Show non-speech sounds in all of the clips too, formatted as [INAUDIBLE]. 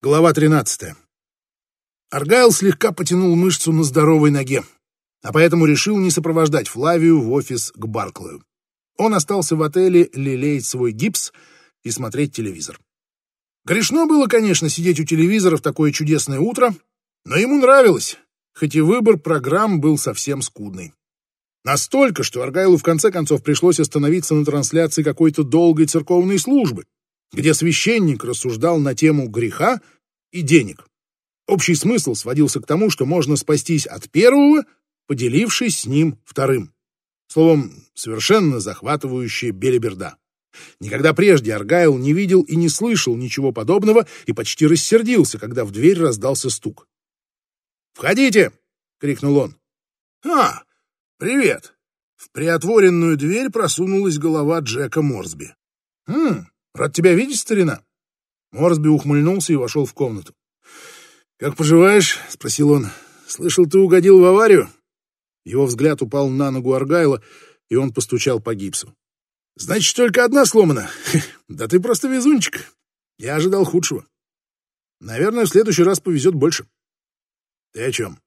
Глава 13. Аргайл слегка потянул мышцу на здоровой ноге, а поэтому решил не сопровождать Флавию в офис к Барклаю. Он остался в отеле лелеять свой гипс и смотреть телевизор. Грешно было, конечно, сидеть у телевизора в такое чудесное утро, но ему нравилось, хоть и выбор программ был совсем скудный. Настолько, что Аргайлу в конце концов пришлось остановиться на трансляции какой-то долгой церковной службы, где священник рассуждал на тему греха и денег. Общий смысл сводился к тому, что можно спастись от первого, поделившись с ним вторым. Словом, совершенно захватывающая белиберда. Никогда прежде Аргайл не видел и не слышал ничего подобного и почти рассердился, когда в дверь раздался стук. «Входите!» — крикнул он. «А, привет!» В приотворенную дверь просунулась голова Джека Морсби. «Хм, Рад тебя видеть, старина. Морсби ухмыльнулся и вошел в комнату. «Как поживаешь?» — спросил он. «Слышал, ты угодил в аварию?» Его взгляд упал на ногу Аргайла, и он постучал по гипсу. «Значит, только одна сломана. [LAUGHS] Да ты просто везунчик. Я ожидал худшего. Наверное, в следующий раз повезет больше». «Ты о чем?»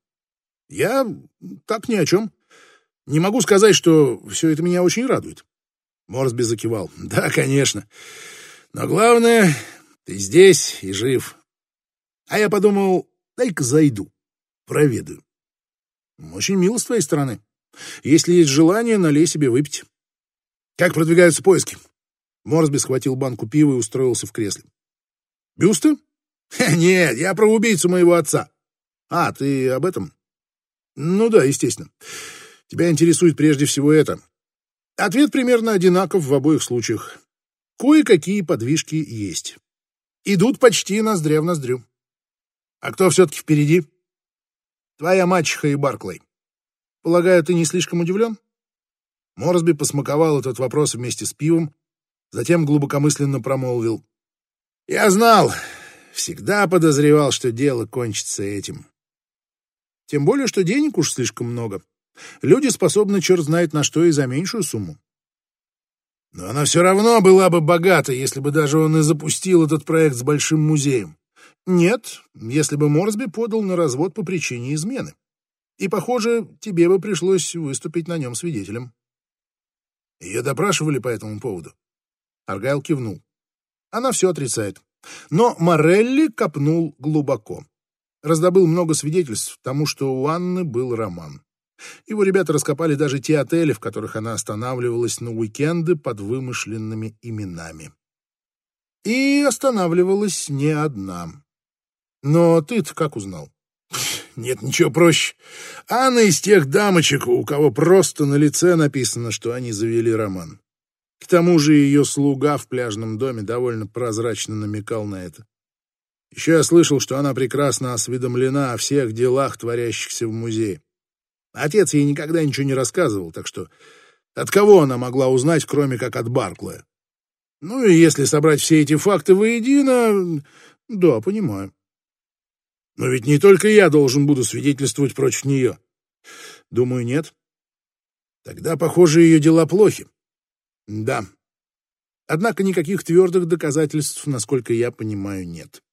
«Я так ни о чем. Не могу сказать, что все это меня очень радует. Морсби закивал. «Да, конечно. Но главное, ты здесь и жив. А я подумал, дай-ка зайду, проведаю. Очень мило с твоей стороны. Если есть желание, налей себе выпить. Как продвигаются поиски?» Морсби схватил банку пива и устроился в кресле. «Бюста? Нет, я про убийцу моего отца. А, ты об этом? Ну да, естественно. Тебя интересует прежде всего это. Ответ примерно одинаков в обоих случаях. Кое-какие подвижки есть. Идут почти ноздря в ноздрю. А кто все-таки впереди? Твоя мачеха и Барклey. Полагаю, ты не слишком удивлен? Морсби посмаковал этот вопрос вместе с пивом, затем глубокомысленно промолвил. Я знал, всегда подозревал, что дело кончится этим. Тем более, что денег уж слишком много. Люди способны черт знает на что и за меньшую сумму. Но она все равно была бы богата, если бы даже он и запустил этот проект с большим музеем. Нет, если бы Морсби подал на развод по причине измены. И, похоже, тебе бы пришлось выступить на нем свидетелем. Ее допрашивали по этому поводу. Аргайл кивнул. Она все отрицает. Но Морелли копнул глубоко. Раздобыл много свидетельств тому, что у Анны был роман. Его ребята раскопали даже те отели, в которых она останавливалась на уикенды под вымышленными именами. И останавливалась не одна. Но ты-то как узнал? [LAUGHS] Нет, ничего проще. Анна из тех дамочек, у кого просто на лице написано, что они завели роман. К тому же ее слуга в пляжном доме довольно прозрачно намекал на это. Еще я слышал, что она прекрасно осведомлена о всех делах, творящихся в музее. Отец ей никогда ничего не рассказывал, так что от кого она могла узнать, кроме как от Барклая? Ну и если собрать все эти факты воедино... Да, понимаю. Но ведь не только я должен буду свидетельствовать против нее. Думаю, нет. Тогда, похоже, ее дела плохи. Да. Однако никаких твердых доказательств, насколько я понимаю, нет.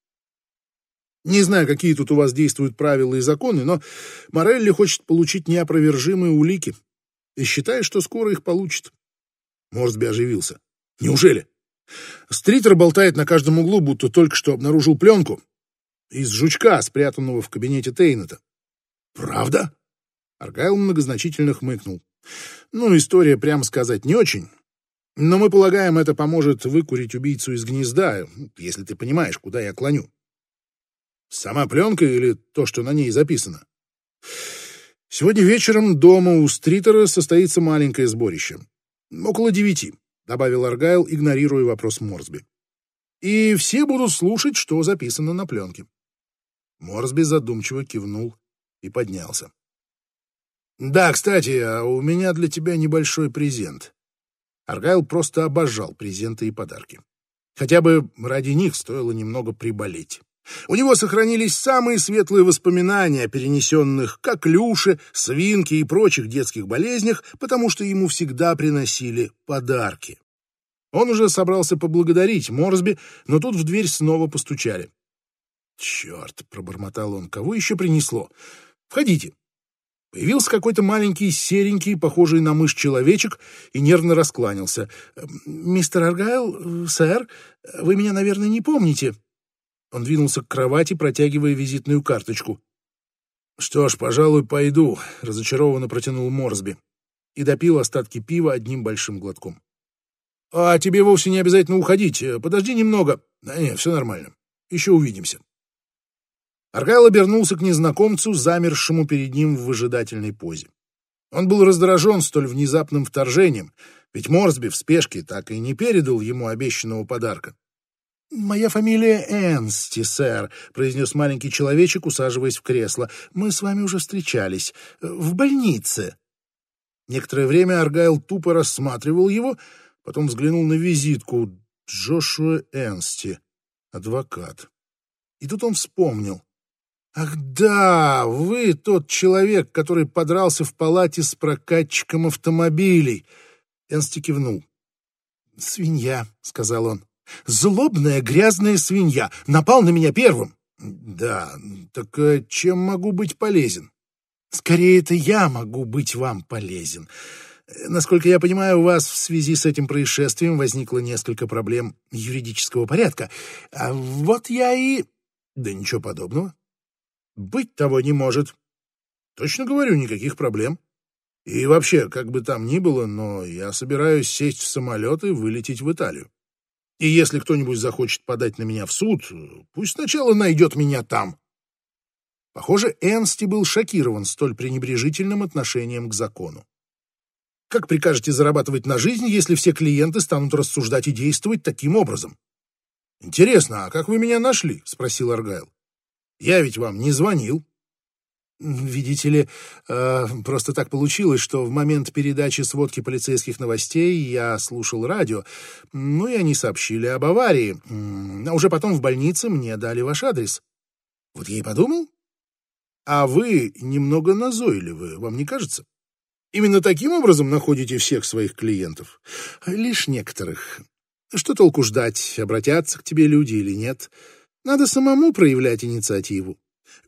Не знаю, какие тут у вас действуют правила и законы, но Морелли хочет получить неопровержимые улики и считает, что скоро их получит. Морсби оживился. Неужели? Стритер болтает на каждом углу, будто только что обнаружил пленку из жучка, спрятанного в кабинете Тейнета. Правда? Аргайл многозначительно хмыкнул. Ну, история, прямо сказать, не очень. Но мы полагаем, это поможет выкурить убийцу из гнезда, если ты понимаешь, куда я клоню. Сама пленка или то, что на ней записано? Сегодня вечером дома у Стритера состоится маленькое сборище. Около девяти, добавил Аргайл, игнорируя вопрос Морсби. И все будут слушать, что записано на пленке. Морсби задумчиво кивнул и поднялся. «Да, кстати, а у меня для тебя небольшой презент». Аргайл просто обожал презенты и подарки. Хотя бы ради них стоило немного приболеть. У него сохранились самые светлые воспоминания о перенесенных коклюше, свинке и прочих детских болезнях, потому что ему всегда приносили подарки. Он уже собрался поблагодарить Морсби, но тут в дверь снова постучали. «Черт!» — пробормотал он. «Кого еще принесло? Входите!» Появился какой-то маленький, серенький, похожий на мышь человечек, и нервно раскланялся. «Мистер Аргайл, сэр, вы меня, наверное, не помните?» Он двинулся к кровати, протягивая визитную карточку. «Что ж, пожалуй, пойду», — разочарованно протянул Морсби и допил остатки пива одним большим глотком. «А тебе вовсе не обязательно уходить. Подожди немного. Да нет, все нормально. Еще увидимся». Аргайл обернулся к незнакомцу, замершему перед ним в выжидательной позе. Он был раздражен столь внезапным вторжением, ведь Морсби в спешке так и не передал ему обещанного подарка. «Моя фамилия Энсти, сэр», — произнес маленький человечек, усаживаясь в кресло. «Мы с вами уже встречались. В больнице». Некоторое время Аргайл тупо рассматривал его, потом взглянул на визитку. Джошуа Энсти, адвокат. И тут он вспомнил. «Ах да, вы тот человек, который подрался в палате с прокатчиком автомобилей!» Энсти кивнул. «Свинья», — сказал он. Злобная грязная свинья. Напал на меня первым. Да, так э, чем могу быть полезен? Скорее, это я могу быть вам полезен. Насколько я понимаю, у вас в связи с этим происшествием возникло несколько проблем юридического порядка. А вот я и... Да ничего подобного. Быть того не может. Точно говорю, никаких проблем. И вообще, как бы там ни было, но я собираюсь сесть в самолет и вылететь в Италию. И если кто-нибудь захочет подать на меня в суд, пусть сначала найдет меня там. Похоже, Энсти был шокирован столь пренебрежительным отношением к закону. Как прикажете зарабатывать на жизнь, если все клиенты станут рассуждать и действовать таким образом? Интересно, а как вы меня нашли? спросил Аргайл. Я ведь вам не звонил. Видите ли, э, просто так получилось, что в момент передачи сводки полицейских новостей я слушал радио, ну и они сообщили об аварии. А уже потом в больнице мне дали ваш адрес. Вот я и подумал. А вы немного назойливы, вам не кажется? Именно таким образом находите всех своих клиентов? Лишь некоторых. Что толку ждать, обратятся к тебе люди или нет? Надо самому проявлять инициативу.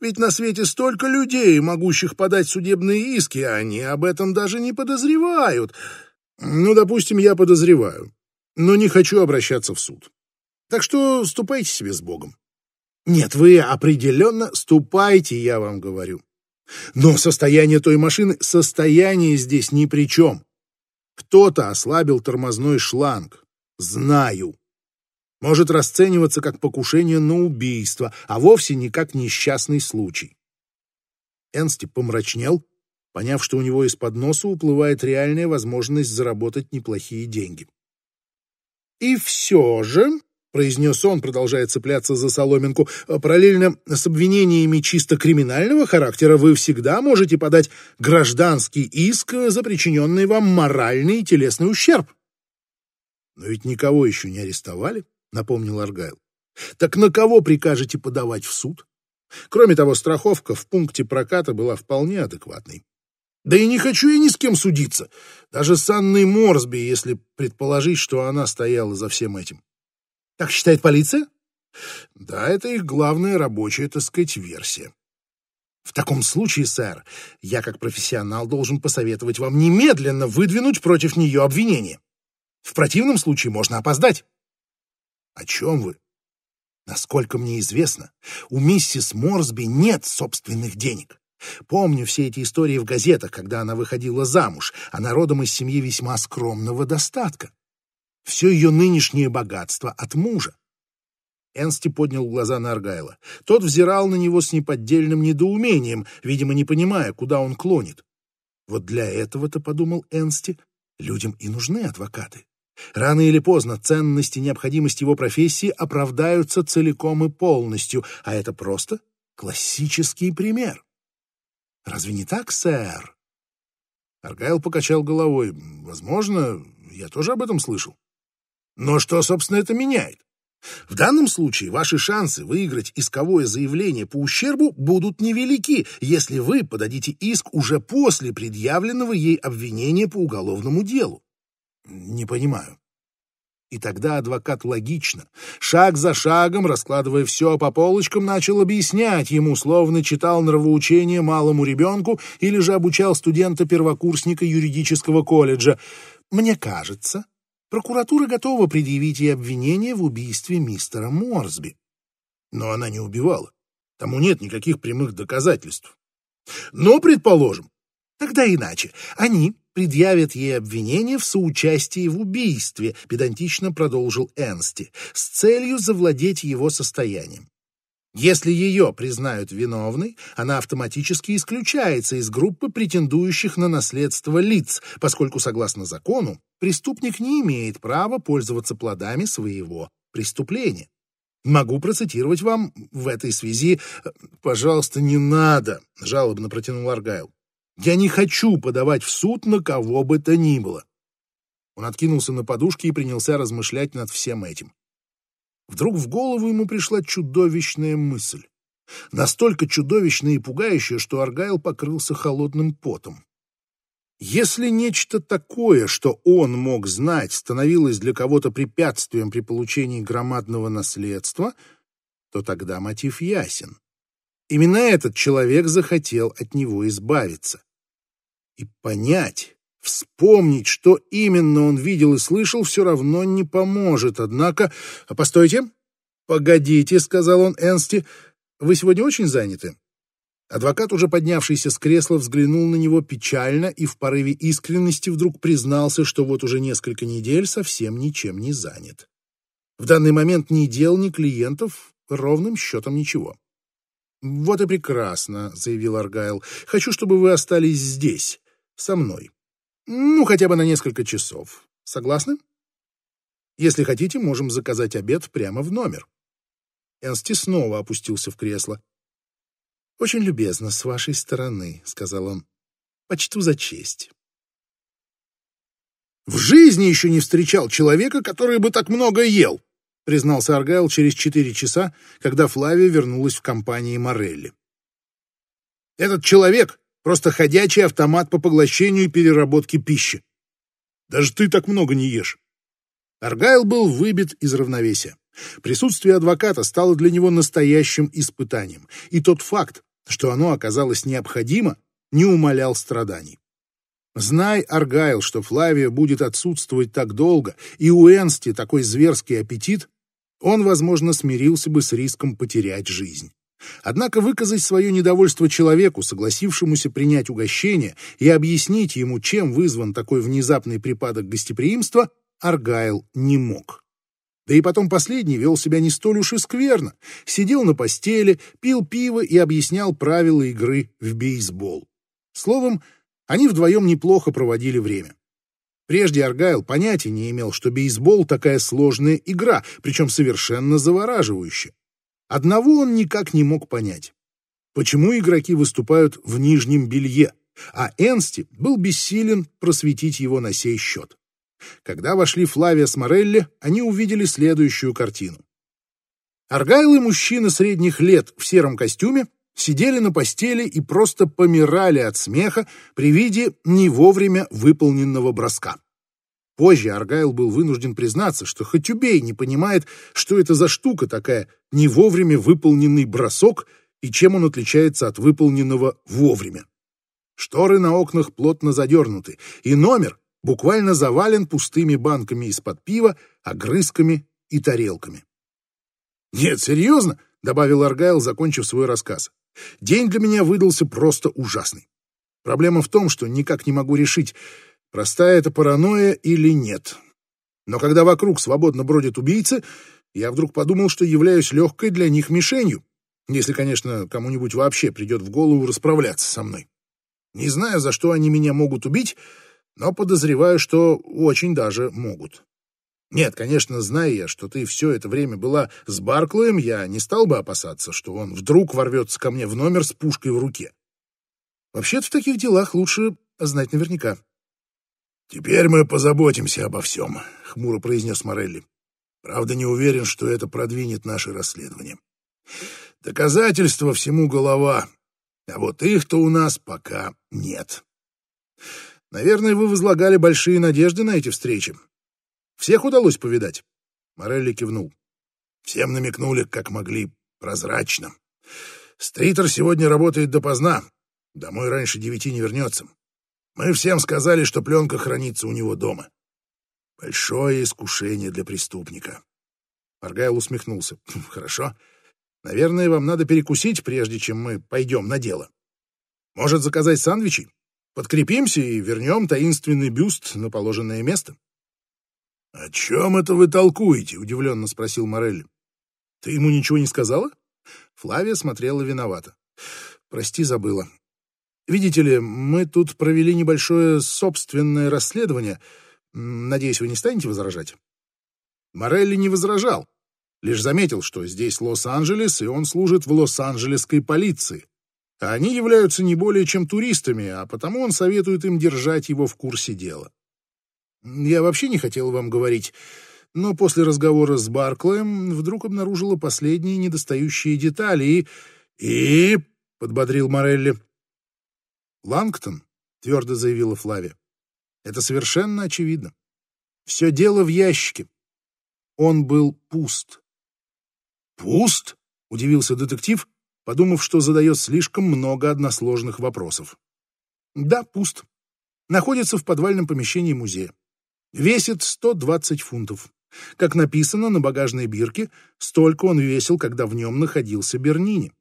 Ведь на свете столько людей, могущих подать судебные иски, а они об этом даже не подозревают. Ну, допустим, я подозреваю, но не хочу обращаться в суд. Так что ступайте себе с Богом. Нет, вы определенно ступайте, я вам говорю. Но состояние той машины, состояние здесь ни при чем. Кто-то ослабил тормозной шланг. Знаю может расцениваться как покушение на убийство, а вовсе не как несчастный случай. Энсти помрачнел, поняв, что у него из-под носа уплывает реальная возможность заработать неплохие деньги. «И все же», — произнес он, продолжая цепляться за соломинку, «параллельно с обвинениями чисто криминального характера вы всегда можете подать гражданский иск за причиненный вам моральный и телесный ущерб». «Но ведь никого еще не арестовали», — напомнил Аргайл. «Так на кого прикажете подавать в суд?» Кроме того, страховка в пункте проката была вполне адекватной. Да и не хочу я ни с кем судиться, даже с Анной Морсби, если предположить, что она стояла за всем этим. Так считает полиция? Да, это их главная рабочая, так сказать, версия. В таком случае, сэр, я как профессионал должен посоветовать вам немедленно выдвинуть против нее обвинение. В противном случае можно опоздать. О чем вы? Насколько мне известно, у миссис Морсби нет собственных денег. Помню все эти истории в газетах, когда она выходила замуж, а народом из семьи весьма скромного достатка. Все ее нынешнее богатство от мужа. Энсти поднял глаза на Аргайла. Тот взирал на него с неподдельным недоумением, видимо, не понимая, куда он клонит. Вот для этого-то, подумал Энсти, людям и нужны адвокаты. Рано или поздно ценность и необходимость его профессии оправдаются целиком и полностью, а это просто классический пример. Разве не так, сэр? Аргайл покачал головой. Возможно, я тоже об этом слышал. Но что, собственно, это меняет? В данном случае ваши шансы выиграть исковое заявление по ущербу будут невелики, если вы подадите иск уже после предъявленного ей обвинения по уголовному делу. Не понимаю. И тогда адвокат логично, шаг за шагом, раскладывая все по полочкам, начал объяснять ему, словно читал нравоучение малому ребенку или же обучал студента-первокурсника юридического колледжа. «Мне кажется, прокуратура готова предъявить ей обвинение в убийстве мистера Морсби». Но она не убивала. Тому нет никаких прямых доказательств. Но, предположим, тогда иначе. Они предъявят ей обвинение в соучастии в убийстве, педантично продолжил Энсти, с целью завладеть его состоянием. Если ее признают виновной, она автоматически исключается из группы претендующих на наследство лиц, поскольку, согласно закону, преступник не имеет права пользоваться плодами своего преступления. Могу процитировать вам в этой связи... Пожалуйста, не надо, жалобно протянул Аргайл. Я не хочу подавать в суд на кого бы то ни было. Он откинулся на подушки и принялся размышлять над всем этим. Вдруг в голову ему пришла чудовищная мысль. Настолько чудовищная и пугающая, что Аргайл покрылся холодным потом. Если нечто такое, что он мог знать, становилось для кого-то препятствием при получении громадного наследства, то тогда мотив ясен. Именно этот человек захотел от него избавиться и понять, вспомнить, что именно он видел и слышал, все равно не поможет. Однако... А постойте. Погодите, сказал он Энсти. Вы сегодня очень заняты? Адвокат, уже поднявшийся с кресла, взглянул на него печально и в порыве искренности вдруг признался, что вот уже несколько недель совсем ничем не занят. В данный момент ни дел, ни клиентов, ровным счетом ничего. «Вот и прекрасно», — заявил Аргайл. «Хочу, чтобы вы остались здесь со мной. Ну, хотя бы на несколько часов. Согласны? Если хотите, можем заказать обед прямо в номер. Энсти снова опустился в кресло. «Очень любезно с вашей стороны», — сказал он. «Почту за честь». «В жизни еще не встречал человека, который бы так много ел», — признался Аргайл через четыре часа, когда Флавия вернулась в компании Морелли. «Этот человек Просто ходячий автомат по поглощению и переработке пищи. Даже ты так много не ешь. Аргайл был выбит из равновесия. Присутствие адвоката стало для него настоящим испытанием, и тот факт, что оно оказалось необходимо, не умалял страданий. Знай, Аргайл, что Флавия будет отсутствовать так долго, и у Энсти такой зверский аппетит, он, возможно, смирился бы с риском потерять жизнь. Однако выказать свое недовольство человеку, согласившемуся принять угощение, и объяснить ему, чем вызван такой внезапный припадок гостеприимства, Аргайл не мог. Да и потом последний вел себя не столь уж и скверно. Сидел на постели, пил пиво и объяснял правила игры в бейсбол. Словом, они вдвоем неплохо проводили время. Прежде Аргайл понятия не имел, что бейсбол такая сложная игра, причем совершенно завораживающая. Одного он никак не мог понять. Почему игроки выступают в нижнем белье, а Энсти был бессилен просветить его на сей счет. Когда вошли Флавия с Морелли, они увидели следующую картину. Аргайл и мужчина средних лет в сером костюме сидели на постели и просто помирали от смеха при виде не вовремя выполненного броска. Позже Аргайл был вынужден признаться, что хоть убей не понимает, что это за штука такая, не вовремя выполненный бросок и чем он отличается от выполненного вовремя. Шторы на окнах плотно задернуты, и номер буквально завален пустыми банками из-под пива, огрызками и тарелками. «Нет, серьезно?» — добавил Аргайл, закончив свой рассказ. «День для меня выдался просто ужасный. Проблема в том, что никак не могу решить, простая это паранойя или нет. Но когда вокруг свободно бродят убийцы, я вдруг подумал, что являюсь легкой для них мишенью, если, конечно, кому-нибудь вообще придет в голову расправляться со мной. Не знаю, за что они меня могут убить, но подозреваю, что очень даже могут. Нет, конечно, зная я, что ты все это время была с Барклоем, я не стал бы опасаться, что он вдруг ворвется ко мне в номер с пушкой в руке. Вообще-то в таких делах лучше знать наверняка. «Теперь мы позаботимся обо всем», — хмуро произнес Морелли. «Правда, не уверен, что это продвинет наше расследование. Доказательства всему голова, а вот их-то у нас пока нет. Наверное, вы возлагали большие надежды на эти встречи. Всех удалось повидать?» Морелли кивнул. Всем намекнули, как могли, прозрачно. Стритер сегодня работает допоздна. Домой раньше девяти не вернется. Мы всем сказали, что пленка хранится у него дома. Большое искушение для преступника. Аргайл усмехнулся. «Хм, хорошо. Наверное, вам надо перекусить, прежде чем мы пойдем на дело. Может, заказать сандвичи? Подкрепимся и вернем таинственный бюст на положенное место. — О чем это вы толкуете? — удивленно спросил Морелли. — Ты ему ничего не сказала? Флавия смотрела виновато. — Прости, забыла. Видите ли, мы тут провели небольшое собственное расследование. Надеюсь, вы не станете возражать? Морелли не возражал, лишь заметил, что здесь Лос-Анджелес, и он служит в Лос-Анджелесской полиции. Они являются не более чем туристами, а потому он советует им держать его в курсе дела. Я вообще не хотел вам говорить, но после разговора с Барклаем вдруг обнаружила последние недостающие детали и... «И...» — подбодрил Морелли. «Лангтон», — твердо заявила Флавия. «Это совершенно очевидно. Все дело в ящике. Он был пуст». «Пуст?» — удивился детектив, подумав, что задает слишком много односложных вопросов. «Да, пуст. Находится в подвальном помещении музея. Весит 120 фунтов. Как написано на багажной бирке, столько он весил, когда в нем находился Бернини.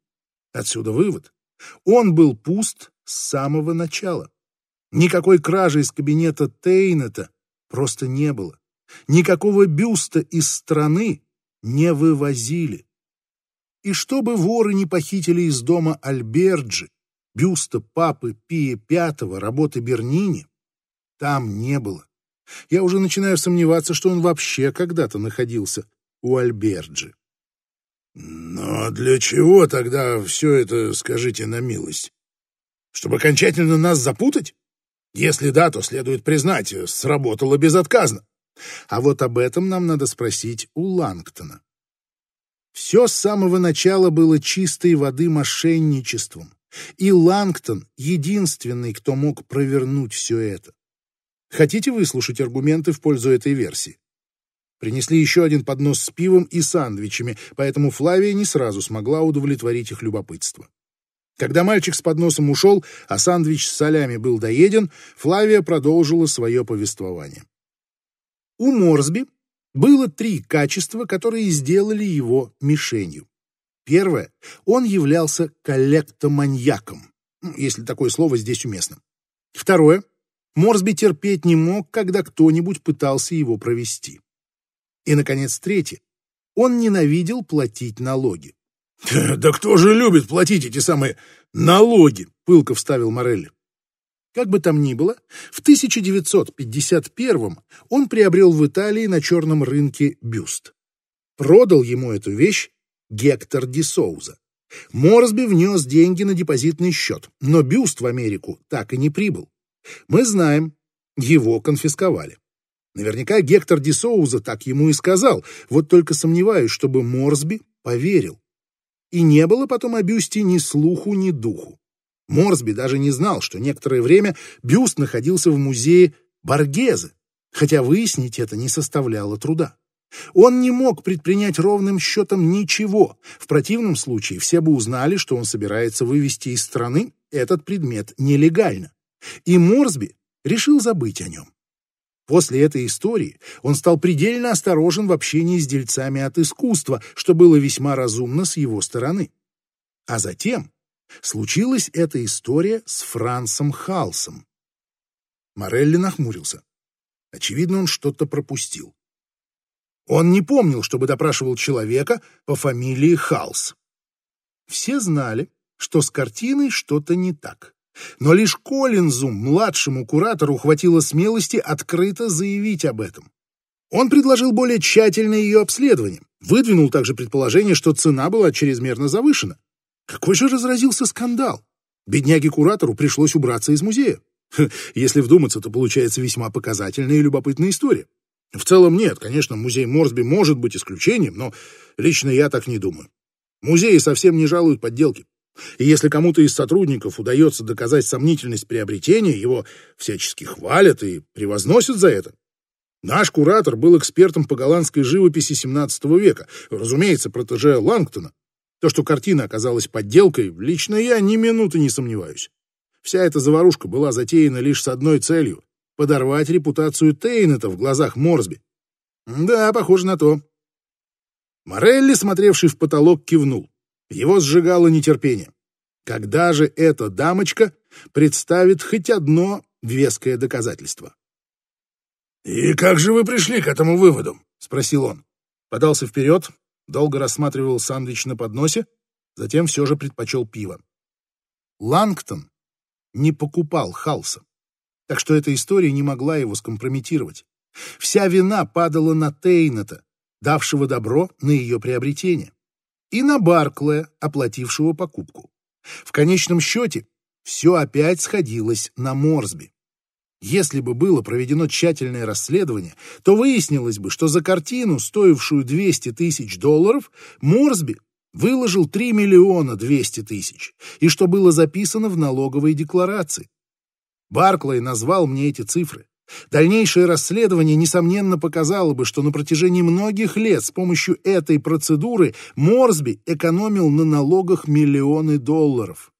Отсюда вывод. Он был пуст с самого начала. Никакой кражи из кабинета Тейнета просто не было. Никакого бюста из страны не вывозили. И чтобы воры не похитили из дома Альберджи, бюста папы Пия Пятого, работы Бернини, там не было. Я уже начинаю сомневаться, что он вообще когда-то находился у Альберджи. Но для чего тогда все это, скажите на милость? Чтобы окончательно нас запутать? Если да, то следует признать, сработало безотказно. А вот об этом нам надо спросить у Лангтона. Все с самого начала было чистой воды мошенничеством, и Лангтон — единственный, кто мог провернуть все это. Хотите выслушать аргументы в пользу этой версии? Принесли еще один поднос с пивом и сандвичами, поэтому Флавия не сразу смогла удовлетворить их любопытство. Когда мальчик с подносом ушел, а сандвич с солями был доеден, Флавия продолжила свое повествование. У Морсби было три качества, которые сделали его мишенью. Первое. Он являлся коллектоманьяком, если такое слово здесь уместно. Второе. Морсби терпеть не мог, когда кто-нибудь пытался его провести. И, наконец, третье. Он ненавидел платить налоги. [LAUGHS] «Да кто же любит платить эти самые налоги?» — пылко вставил Морелли. Как бы там ни было, в 1951 он приобрел в Италии на черном рынке бюст. Продал ему эту вещь Гектор Ди Соуза. Морсби внес деньги на депозитный счет, но бюст в Америку так и не прибыл. Мы знаем, его конфисковали. Наверняка Гектор Ди Соуза так ему и сказал, вот только сомневаюсь, чтобы Морсби поверил. И не было потом о бюсте ни слуху, ни духу. Морсби даже не знал, что некоторое время бюст находился в музее Баргезе, хотя выяснить это не составляло труда. Он не мог предпринять ровным счетом ничего. В противном случае все бы узнали, что он собирается вывести из страны этот предмет нелегально. И Морсби решил забыть о нем. После этой истории он стал предельно осторожен в общении с дельцами от искусства, что было весьма разумно с его стороны. А затем случилась эта история с Францем Халсом. Морелли нахмурился. Очевидно, он что-то пропустил. Он не помнил, чтобы допрашивал человека по фамилии Халс. Все знали, что с картиной что-то не так. Но лишь Коллинзу, младшему куратору, хватило смелости открыто заявить об этом. Он предложил более тщательное ее обследование, выдвинул также предположение, что цена была чрезмерно завышена. Какой же разразился скандал? Бедняге-куратору пришлось убраться из музея. Если вдуматься, то получается весьма показательная и любопытная история. В целом нет, конечно, музей Морсби может быть исключением, но лично я так не думаю. Музеи совсем не жалуют подделки. И если кому-то из сотрудников удается доказать сомнительность приобретения, его всячески хвалят и превозносят за это. Наш куратор был экспертом по голландской живописи XVII века, разумеется, протеже Лангтона. То, что картина оказалась подделкой, лично я ни минуты не сомневаюсь. Вся эта заварушка была затеяна лишь с одной целью — подорвать репутацию Тейнета в глазах Морсби. Да, похоже на то. Морелли, смотревший в потолок, кивнул. Его сжигало нетерпение. Когда же эта дамочка представит хоть одно веское доказательство? «И как же вы пришли к этому выводу?» — спросил он. Подался вперед, долго рассматривал сандвич на подносе, затем все же предпочел пиво. Лангтон не покупал Халса, так что эта история не могла его скомпрометировать. Вся вина падала на Тейната, давшего добро на ее приобретение, и на Барклая, оплатившего покупку. В конечном счете все опять сходилось на Морсби. Если бы было проведено тщательное расследование, то выяснилось бы, что за картину, стоившую 200 тысяч долларов, Морсби выложил 3 миллиона 200 тысяч, и что было записано в налоговой декларации. Барклай назвал мне эти цифры. Дальнейшее расследование, несомненно, показало бы, что на протяжении многих лет с помощью этой процедуры Морсби экономил на налогах миллионы долларов.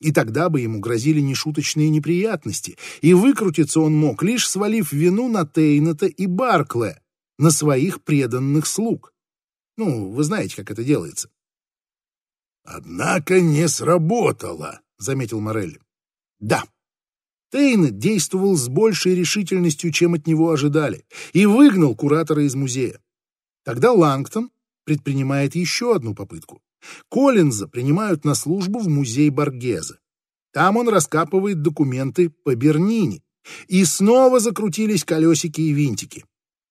И тогда бы ему грозили нешуточные неприятности, и выкрутиться он мог, лишь свалив вину на Тейната и Барклая, на своих преданных слуг. Ну, вы знаете, как это делается. «Однако не сработало», — заметил Морелли. «Да, Тейнет действовал с большей решительностью, чем от него ожидали, и выгнал куратора из музея. Тогда Лангтон предпринимает еще одну попытку. Коллинза принимают на службу в музей Баргеза. Там он раскапывает документы по Бернини. И снова закрутились колесики и винтики.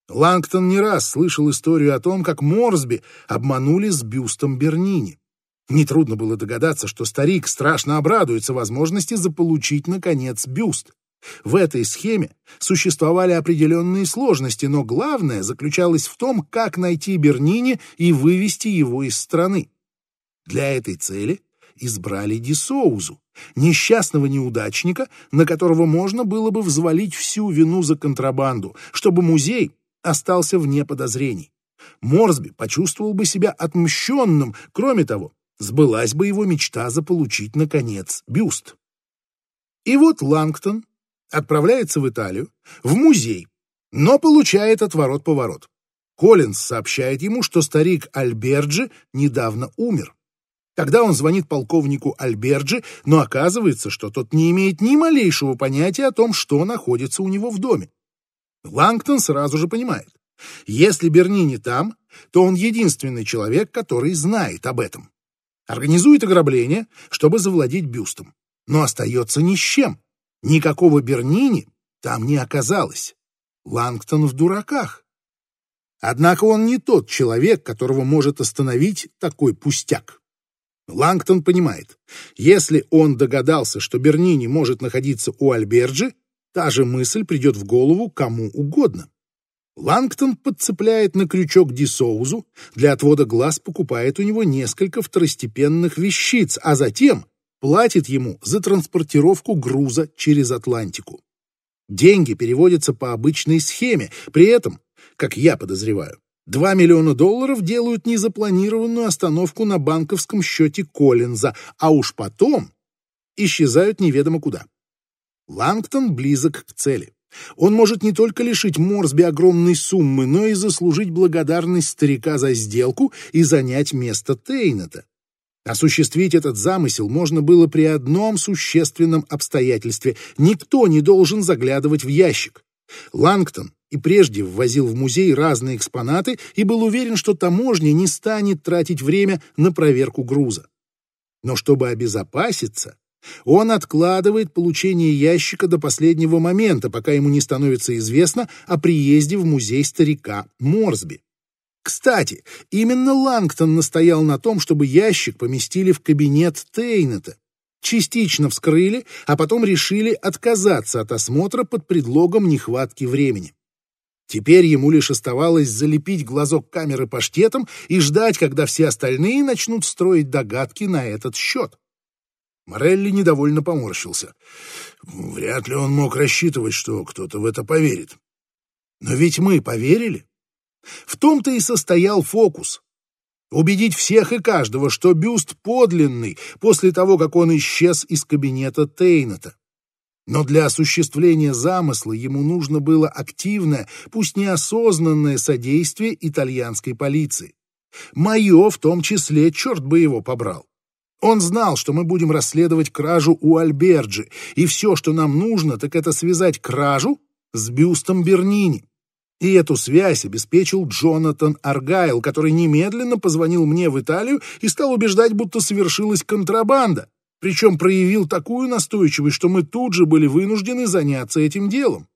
Лангтон не раз слышал историю о том, как Морсби обманули с бюстом Бернини. Нетрудно было догадаться, что старик страшно обрадуется возможности заполучить, наконец, бюст. В этой схеме существовали определенные сложности, но главное заключалось в том, как найти Бернини и вывести его из страны. Для этой цели избрали Дисоузу, несчастного неудачника, на которого можно было бы взвалить всю вину за контрабанду, чтобы музей остался вне подозрений. Морсби почувствовал бы себя отмщенным, кроме того, сбылась бы его мечта заполучить, наконец, бюст. И вот Лангтон отправляется в Италию, в музей, но получает отворот-поворот. Коллинз сообщает ему, что старик Альберджи недавно умер. Тогда он звонит полковнику Альберджи, но оказывается, что тот не имеет ни малейшего понятия о том, что находится у него в доме. Лангтон сразу же понимает, если Бернини там, то он единственный человек, который знает об этом организует ограбление, чтобы завладеть бюстом, но остается ни с чем. Никакого Бернини там не оказалось. Лангтон в дураках. Однако он не тот человек, которого может остановить такой пустяк. Лангтон понимает, если он догадался, что Бернини может находиться у Альберджи, та же мысль придет в голову кому угодно. Лангтон подцепляет на крючок Дисоузу, для отвода глаз покупает у него несколько второстепенных вещиц, а затем платит ему за транспортировку груза через Атлантику. Деньги переводятся по обычной схеме, при этом, как я подозреваю, 2 миллиона долларов делают незапланированную остановку на банковском счете Коллинза, а уж потом исчезают неведомо куда. Лангтон близок к цели. Он может не только лишить Морсби огромной суммы, но и заслужить благодарность старика за сделку и занять место Тейнета. Осуществить этот замысел можно было при одном существенном обстоятельстве. Никто не должен заглядывать в ящик. Лангтон и прежде ввозил в музей разные экспонаты и был уверен, что таможня не станет тратить время на проверку груза. Но чтобы обезопаситься, он откладывает получение ящика до последнего момента, пока ему не становится известно о приезде в музей старика Морсби. Кстати, именно Лангтон настоял на том, чтобы ящик поместили в кабинет Тейнета. Частично вскрыли, а потом решили отказаться от осмотра под предлогом нехватки времени. Теперь ему лишь оставалось залепить глазок камеры паштетом и ждать, когда все остальные начнут строить догадки на этот счет. Морелли недовольно поморщился. Вряд ли он мог рассчитывать, что кто-то в это поверит. Но ведь мы поверили. В том-то и состоял фокус. Убедить всех и каждого, что бюст подлинный после того, как он исчез из кабинета Тейната. Но для осуществления замысла ему нужно было активное, пусть неосознанное содействие итальянской полиции. Мое в том числе, черт бы его побрал. Он знал, что мы будем расследовать кражу у Альберджи, и все, что нам нужно, так это связать кражу с бюстом Бернини. И эту связь обеспечил Джонатан Аргайл, который немедленно позвонил мне в Италию и стал убеждать, будто совершилась контрабанда, причем проявил такую настойчивость, что мы тут же были вынуждены заняться этим делом.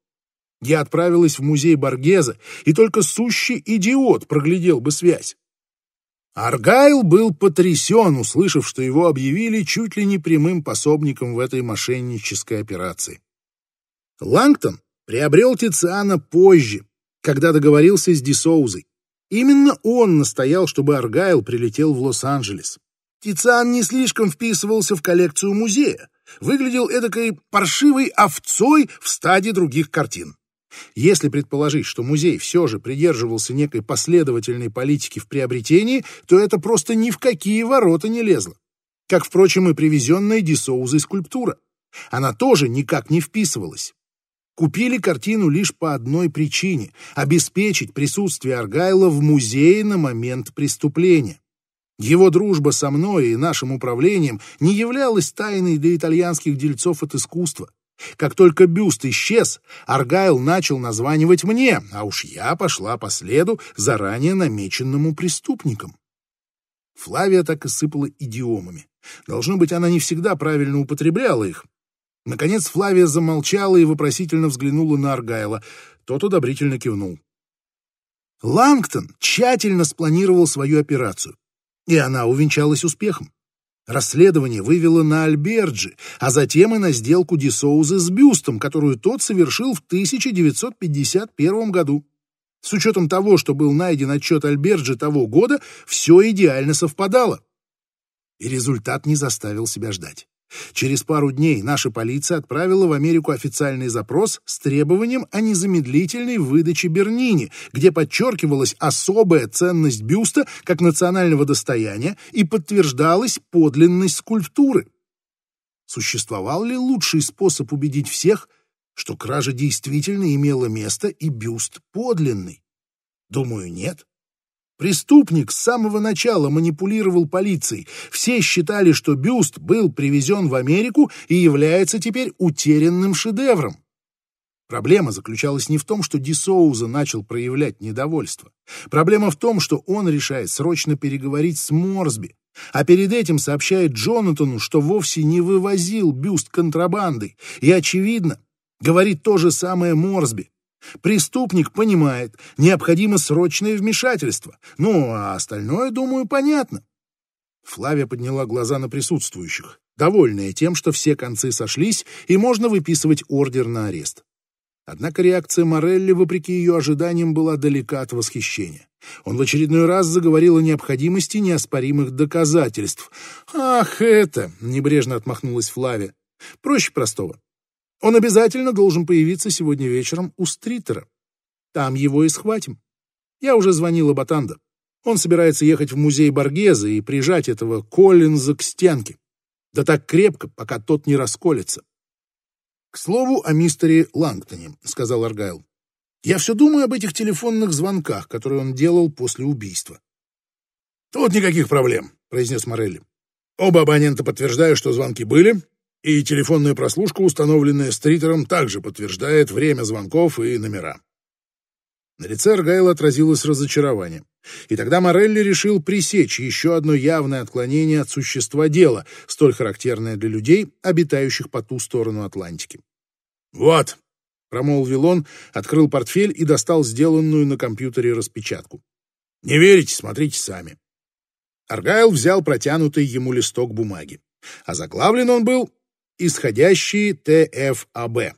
Я отправилась в музей Баргеза, и только сущий идиот проглядел бы связь. Аргайл был потрясен, услышав, что его объявили чуть ли не прямым пособником в этой мошеннической операции. Лангтон приобрел Тициана позже, когда договорился с Дисоузой. Именно он настоял, чтобы Аргайл прилетел в Лос-Анджелес. Тициан не слишком вписывался в коллекцию музея, выглядел эдакой паршивой овцой в стаде других картин. Если предположить, что музей все же придерживался некой последовательной политики в приобретении, то это просто ни в какие ворота не лезло. Как, впрочем, и привезенная Дисоузой скульптура. Она тоже никак не вписывалась. Купили картину лишь по одной причине — обеспечить присутствие Аргайла в музее на момент преступления. Его дружба со мной и нашим управлением не являлась тайной для итальянских дельцов от искусства. Как только бюст исчез, Аргайл начал названивать мне, а уж я пошла по следу заранее намеченному преступникам. Флавия так и сыпала идиомами. Должно быть, она не всегда правильно употребляла их. Наконец Флавия замолчала и вопросительно взглянула на Аргайла. Тот одобрительно кивнул. Лангтон тщательно спланировал свою операцию и она увенчалась успехом. Расследование вывело на Альберджи, а затем и на сделку Дисоуза с бюстом, которую тот совершил в 1951 году. С учетом того, что был найден отчет Альберджи того года, все идеально совпадало. И результат не заставил себя ждать. Через пару дней наша полиция отправила в Америку официальный запрос с требованием о незамедлительной выдаче Бернини, где подчеркивалась особая ценность бюста как национального достояния и подтверждалась подлинность скульптуры. Существовал ли лучший способ убедить всех, что кража действительно имела место и бюст подлинный? Думаю, нет. Преступник с самого начала манипулировал полицией. Все считали, что бюст был привезен в Америку и является теперь утерянным шедевром. Проблема заключалась не в том, что Ди Соуза начал проявлять недовольство. Проблема в том, что он решает срочно переговорить с Морсби, а перед этим сообщает Джонатану, что вовсе не вывозил бюст контрабандой, и, очевидно, говорит то же самое Морсби. Преступник понимает, необходимо срочное вмешательство. Ну, а остальное, думаю, понятно. Флавия подняла глаза на присутствующих, довольная тем, что все концы сошлись, и можно выписывать ордер на арест. Однако реакция Морелли, вопреки ее ожиданиям, была далека от восхищения. Он в очередной раз заговорил о необходимости неоспоримых доказательств. «Ах, это!» — небрежно отмахнулась Флавия. «Проще простого. Он обязательно должен появиться сегодня вечером у Стритера. Там его и схватим. Я уже звонила Батанда. Он собирается ехать в музей Баргеза и прижать этого Коллинза к стенке. Да так крепко, пока тот не расколется. — К слову о мистере Лангтоне, — сказал Аргайл. — Я все думаю об этих телефонных звонках, которые он делал после убийства. — Тут никаких проблем, — произнес Морелли. Оба абонента подтверждают, что звонки были, и телефонная прослушка, установленная Стритером, также подтверждает время звонков и номера. На лице Аргайла отразилось разочарование. И тогда Морелли решил пресечь еще одно явное отклонение от существа дела, столь характерное для людей, обитающих по ту сторону Атлантики. «Вот», — промолвил он, открыл портфель и достал сделанную на компьютере распечатку. «Не верите, смотрите сами». Аргайл взял протянутый ему листок бумаги. А заглавлен он был исходящие ТФАБ.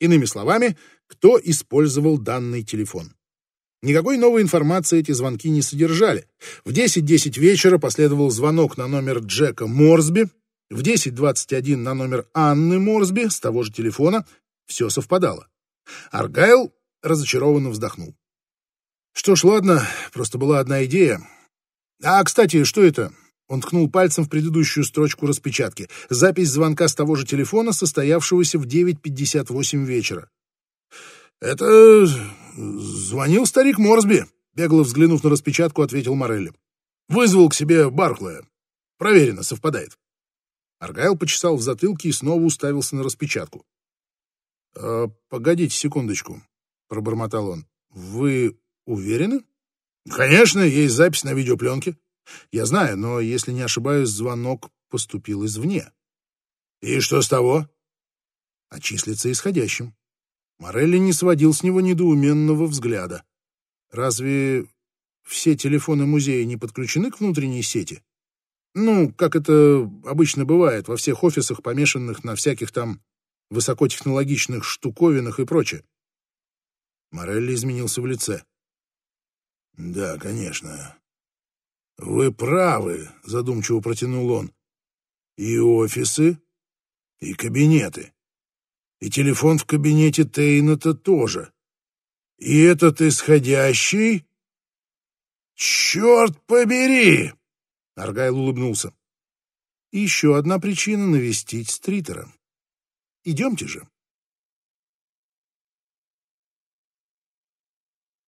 Иными словами, кто использовал данный телефон. Никакой новой информации эти звонки не содержали. В 10.10 .10 вечера последовал звонок на номер Джека Морсби, в 10.21 на номер Анны Морсби с того же телефона. Все совпадало. Аргайл разочарованно вздохнул. Что ж, ладно, просто была одна идея. А, кстати, что это? Он ткнул пальцем в предыдущую строчку распечатки. Запись звонка с того же телефона, состоявшегося в 9.58 вечера. «Это звонил старик Морсби», — бегло взглянув на распечатку, ответил Морелли. «Вызвал к себе Барклая. Проверено, совпадает». Аргайл почесал в затылке и снова уставился на распечатку. «Э, «Погодите секундочку», — пробормотал он. «Вы уверены?» «Конечно, есть запись на видеопленке». «Я знаю, но, если не ошибаюсь, звонок поступил извне». «И что с того?» «А числится исходящим». Морелли не сводил с него недоуменного взгляда. «Разве все телефоны музея не подключены к внутренней сети?» Ну, как это обычно бывает во всех офисах, помешанных на всяких там высокотехнологичных штуковинах и прочее. Морелли изменился в лице. «Да, конечно. Вы правы», — задумчиво протянул он. «И офисы, и кабинеты. И телефон в кабинете Тейната тоже. И этот исходящий... Черт побери!» Аргайл улыбнулся. И еще одна причина навестить Стритера. Идемте же.